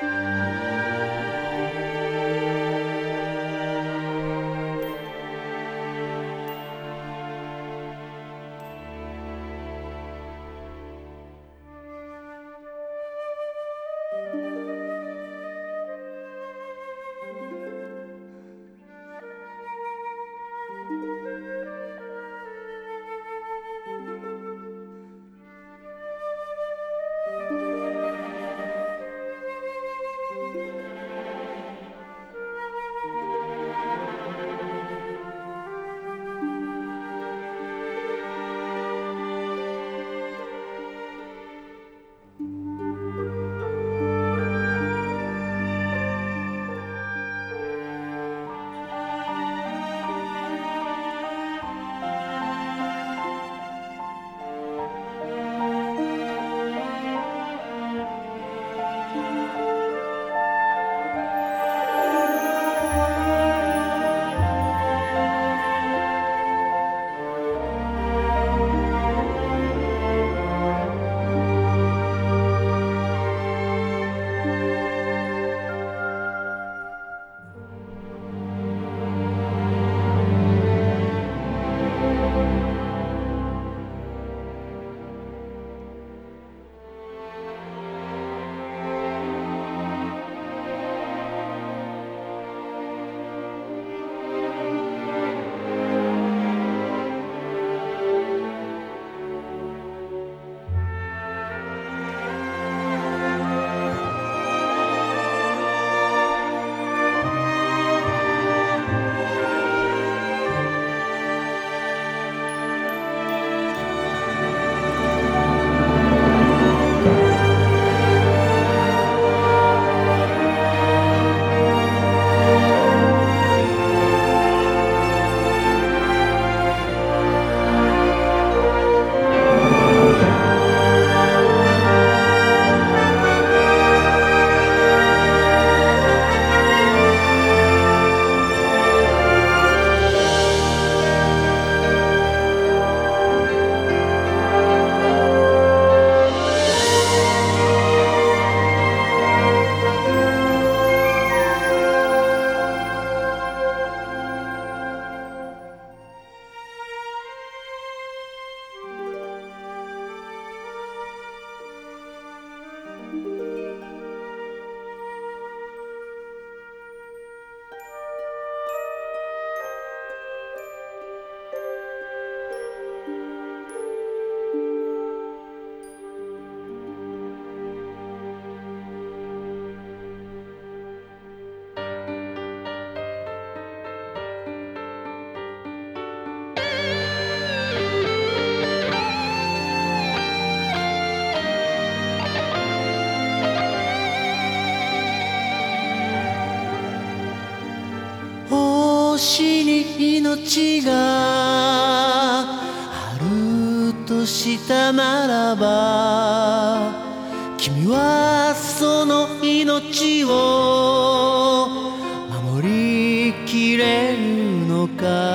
Bye. 星に命があるとしたならば君はその命を守りきれるのか？